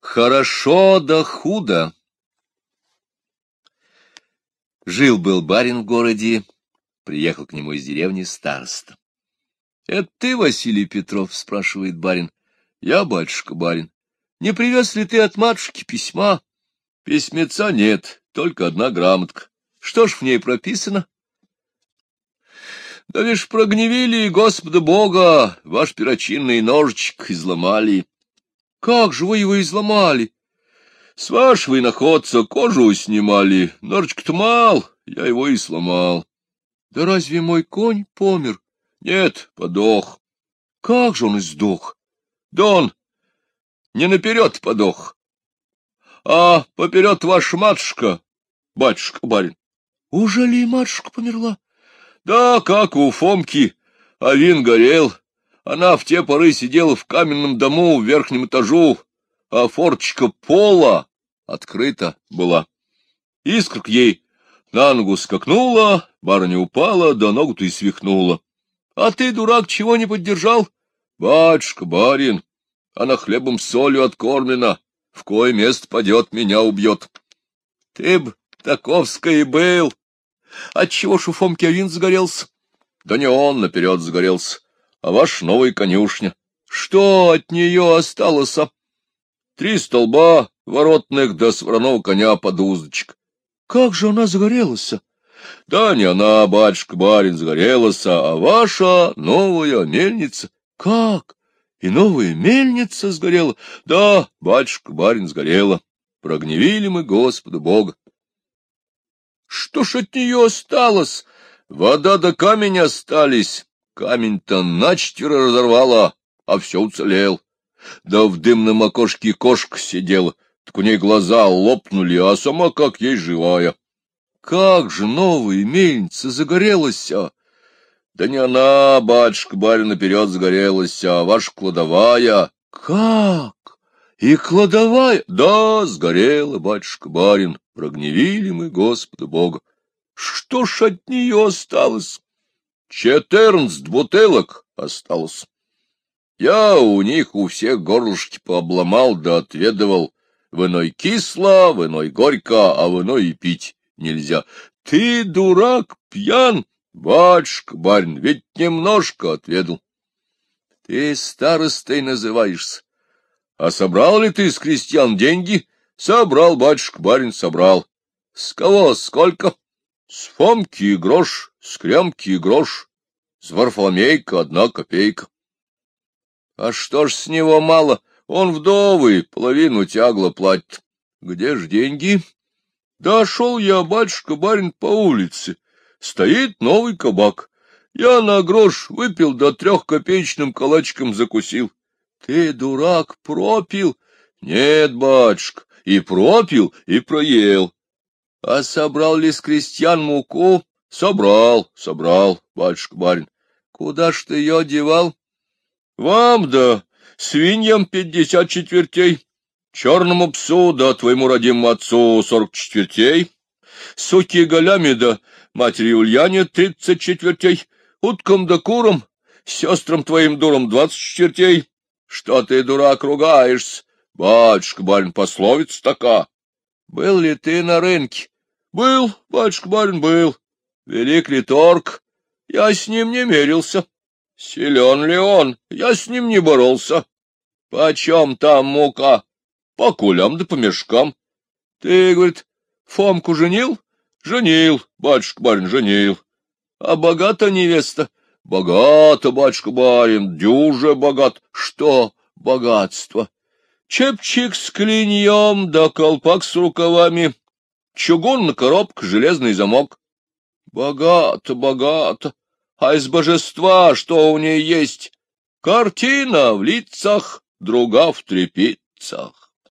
Хорошо да худо. Жил-был барин в городе, приехал к нему из деревни староста. — Это ты, Василий Петров? — спрашивает барин. — Я, батюшка, барин. Не привез ли ты от матушки письма? — Письмеца нет, только одна грамотка. Что ж в ней прописано? — Да лишь прогневили Господа Бога, ваш перочинный ножичек изломали. — Как же вы его изломали? С вашего иноходца кожу снимали, ножичек-то мал, я его и сломал. Да разве мой конь помер? Нет, подох. Как же он сдох? Да он не наперед подох, а поперед ваша матушка, батюшка-барин. Уже ли матушка померла? Да, как у Фомки, а вин горел. Она в те поры сидела в каменном дому в верхнем этажу, а форточка пола открыта была. Искорк ей на ногу скакнула, барыня упала, да ногу-то и свихнула. А ты, дурак, чего не поддержал? Батюшка, барин, она хлебом солью откормлена, в кое место падет, меня убьет. Ты б таковской был. Отчего ж у загорелся? Да не он наперед загорелся, а ваш новый конюшня. Что от нее осталось, а? Три столба воротных да сварного коня под уздочек. Как же она загорелась? Да не она, батюшка-барин, загорелась, а ваша новая мельница. Как? И новая мельница сгорела? Да, батюшка-барин, сгорела. Прогневили мы Господа Бога. Что ж от нее осталось? Вода да камень остались. Камень-то начтеро разорвала, а все уцелел. Да в дымном окошке кошка сидела, так у ней глаза лопнули, а сама как ей живая. Как же новая мельница загорелась, а? Да не она, батюшка, барин, наперед загорелась, а ваша кладовая. Как? И кладовая? Да, сгорела, батюшка, барин, прогневили мы Господа Бога. Что ж от нее осталось? Четырнадцать бутылок осталось. Я у них у всех горлышки пообломал да отведывал. В иной кисло, в иной горько, а в иной и пить нельзя. Ты, дурак, пьян, батюшка, барин, ведь немножко отведал. Ты старостой называешься. А собрал ли ты с крестьян деньги? Собрал, батюшка, барин, собрал. С кого сколько? С Фомки грош, с Кремки грош, с Варфоломейка одна копейка. А что ж с него мало? Он вдовый, половину тягло платит. Где ж деньги? Да шел я, батюшка, барин, по улице. Стоит новый кабак. Я на грош выпил, да трехкопеечным калачиком закусил. Ты, дурак, пропил? Нет, батюшка, и пропил, и проел. А собрал ли с крестьян муку? Собрал, собрал, батюшка, барин. Куда ж ты ее девал? Вам да свиньям пятьдесят четвертей, черному псу да твоему родимому отцу сорок четвертей, суки голями да матери Ульяне тридцать четвертей, уткам да курам, сестрам твоим дурам двадцать четвертей. Что ты, дурак, ругаешься? Батюшка, барин, пословица така. Был ли ты на рынке? Был, батюшка, барин, был. Велик ли торг? Я с ним не мерился. Силен ли он? Я с ним не боролся. Почем там мука? По кулям да по мешкам. Ты, говорит, Фомку женил? Женил, батюшка-барин, женил. А богата невеста? Богата, батюшка-барин, дюже богат. Что богатство? Чепчик с клиньем да колпак с рукавами. Чугунная коробка, железный замок. Богато, богато. А из божества что у ней есть? Картина в лицах, друга в трепицах.